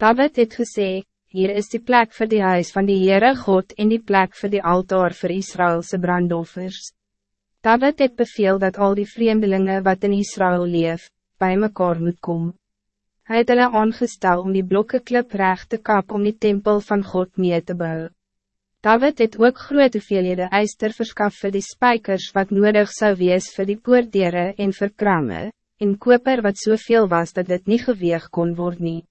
David het gesê, hier is die plek voor die huis van die Heere God en die plek voor die altaar voor Israëlse brandoffers. David het beveel dat al die vreemdelingen wat in Israël leef, bij mekaar moet komen. Hij het hulle aangestel om die blokke klip recht te kap om die tempel van God mee te bouwen. David het ook groot hoeveelhede eister verskaf vir die spijkers wat nodig zou wees voor die poordeere en vir kramme, en koper wat zoveel so was dat dit niet geweeg kon worden.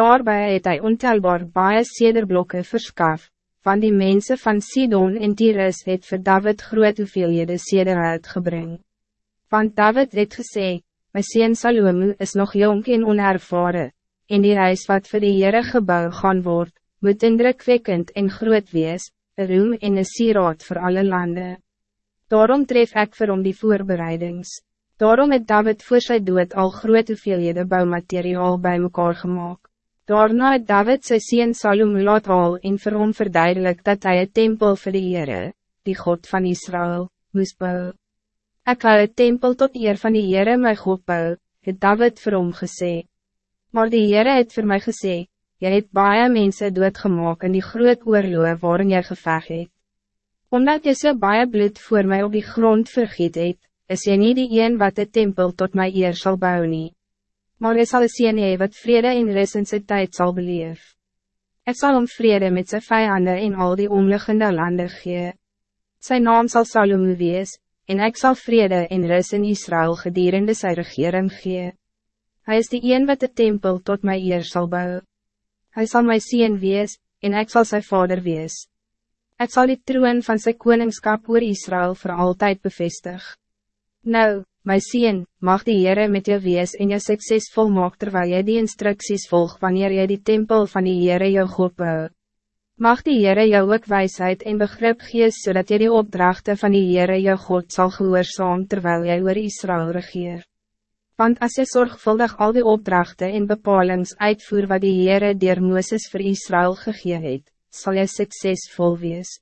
Daarbij het hij ontelbaar baie sederblokke verskaf, van die mensen van Sidon en Tyrus het vir David groot hoeveelhede seder uitgebring. Want David het gesê, my sien Salomo is nog jong en onervaren, en die reis wat vir die Heere gebouw gaan word, moet indrukwekkend en groot wees, een roem en een sieraad voor alle landen. Daarom tref ik vir hom die voorbereidings. Daarom het David voor sy dood al groot hoeveelhede bouwmateriaal bij mekaar gemaakt. Daarna het David sy sien Salom laat al en vir hom verduidelik dat hij een tempel vir die Heere, die God van Israël, moest bou. Ek wil een tempel tot eer van die Heere my God bou, het David vir hom gesê. Maar die Heere het vir my gesê, Jy het baie mense doodgemaak in die groot oorlog waarin jy geveg het. Omdat jy so baie bloed voor mij op die grond vergiet het, is jy niet die een wat de tempel tot my eer sal bou nie. Maar jy sal sien jy wat vrede en res in sy tyd sal beleef. Ek sal om vrede met sy vijanden in al die omliggende landen gee. Sy naam sal Salomo wees, en ik zal vrede en res in Israël gedurende sy regering gee. Hij is die een wat de tempel tot my eer sal bouwen. Hij zal mijn zien wees, en ik zal zijn vader wees. Ik zal die troon van zijn koningskap oor Israël voor altijd bevestig. Nou, mijn zien, mag die Heere met jou wees en je succesvol maak terwijl jy die instructies volg wanneer jy die tempel van die Heere jou God bou. Mag die Heere jou ook wijsheid en begrip gees, zodat jy die opdrachten van die Heere jou God zal gehoorzaam terwijl jy oor Israël regeer. Want als je zorgvuldig al die opdrachten en bepalings uitvoer wat die Heere dier Mooses voor Israël gegee het, sal jy succesvol wees.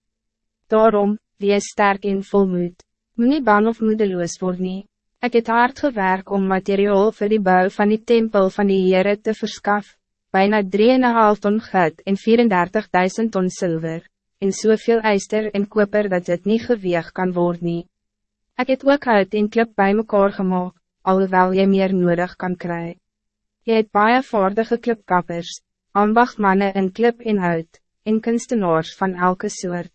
Daarom, wees sterk en volmoed, moet nie bang of moedeloos word nie. Ek het hard gewerk om materiaal voor die bouw van die tempel van die Heere te verskaf, bijna 3,5 ton goud en 34.000 ton zilver, en soveel eister en koper dat het niet geweeg kan worden. Ik het ook uit en klip bij mekaar gemaakt alhoewel je meer nodig kan krijgen. Je hebt baie vaardige klipkappers, ambachtmannen in klip en hout, en kunstenaars van elke soort.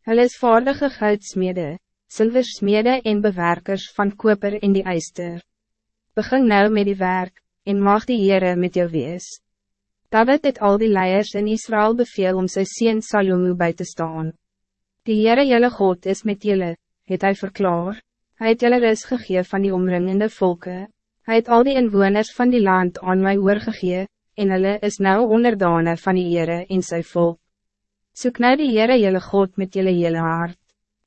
Hulle is vaardige goudsmede, zilversmede en bewerkers van koper in die eister. Begin nou met die werk, en mag die Heere met jou wees. David het al die leiers in Israël beveel om sy sien Salomo bij te staan. Die Heere jylle God is met jylle, het hy verklaar. Hij het julle ris gegee van die omringende volken. Hij het al die inwoners van die land aan my oorgegee, en hulle is nou onderdane van die Heere en sy volk. Soek nou die Heere julle God met julle hele hart.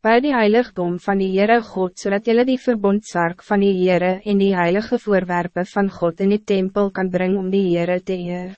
Bij die heiligdom van die Heere God, zodat julle die verbondsark van die Heere en die heilige voorwerpen van God in die tempel kan brengen om die Heere te eer.